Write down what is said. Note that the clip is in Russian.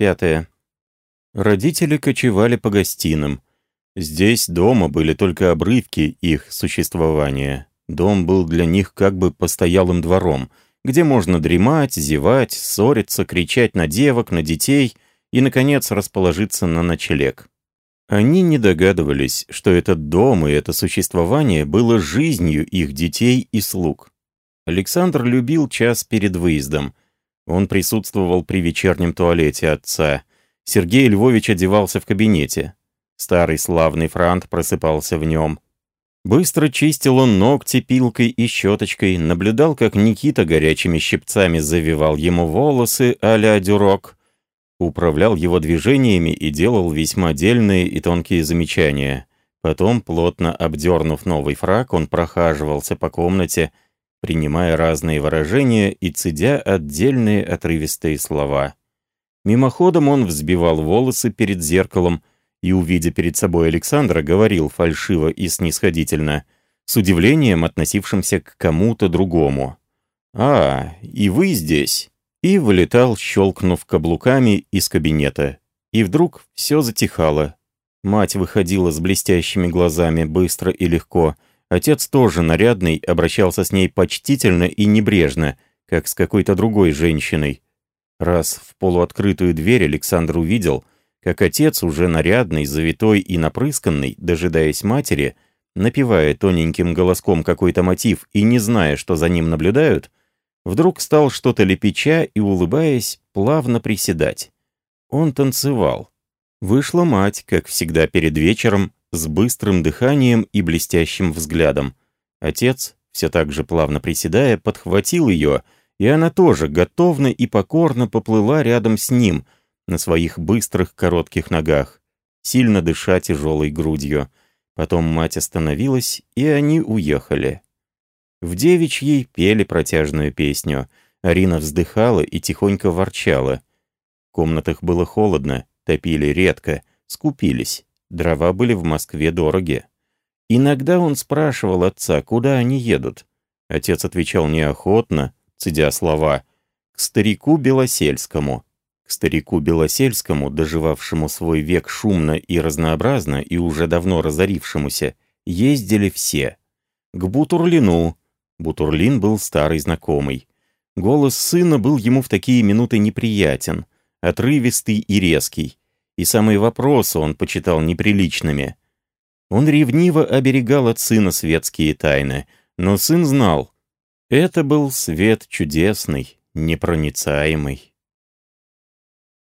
Пятое. Родители кочевали по гостиным. Здесь дома были только обрывки их существования. Дом был для них как бы постоялым двором, где можно дремать, зевать, ссориться, кричать на девок, на детей и, наконец, расположиться на ночлег. Они не догадывались, что этот дом и это существование было жизнью их детей и слуг. Александр любил час перед выездом. Он присутствовал при вечернем туалете отца. Сергей Львович одевался в кабинете. Старый славный франт просыпался в нем. Быстро чистил он ногти пилкой и щеточкой, наблюдал, как Никита горячими щипцами завивал ему волосы а-ля дюрок, управлял его движениями и делал весьма дельные и тонкие замечания. Потом, плотно обдернув новый фраг, он прохаживался по комнате, принимая разные выражения и цедя отдельные отрывистые слова. Мимоходом он взбивал волосы перед зеркалом и, увидя перед собой Александра, говорил фальшиво и снисходительно, с удивлением относившимся к кому-то другому. «А, и вы здесь?» и вылетал, щелкнув каблуками из кабинета. И вдруг все затихало. Мать выходила с блестящими глазами быстро и легко. Отец тоже нарядный, обращался с ней почтительно и небрежно, как с какой-то другой женщиной. Раз в полуоткрытую дверь Александр увидел, как отец, уже нарядный, завитой и напрысканный, дожидаясь матери, напевая тоненьким голоском какой-то мотив и не зная, что за ним наблюдают, Вдруг стал что-то лепеча и, улыбаясь, плавно приседать. Он танцевал. Вышла мать, как всегда перед вечером, с быстрым дыханием и блестящим взглядом. Отец, все так же плавно приседая, подхватил ее, и она тоже готовно и покорно поплыла рядом с ним на своих быстрых коротких ногах, сильно дыша тяжелой грудью. Потом мать остановилась, и они уехали. В девичьей пели протяжную песню. Арина вздыхала и тихонько ворчала. В комнатах было холодно, топили редко, скупились. Дрова были в Москве дороги. Иногда он спрашивал отца, куда они едут. Отец отвечал неохотно, цедя слова, «К старику Белосельскому». К старику Белосельскому, доживавшему свой век шумно и разнообразно и уже давно разорившемуся, ездили все. К Бутурлину, Бутурлин был старый знакомый. Голос сына был ему в такие минуты неприятен, отрывистый и резкий, и самые вопросы он почитал неприличными. Он ревниво оберегал от сына светские тайны, но сын знал, это был свет чудесный, непроницаемый.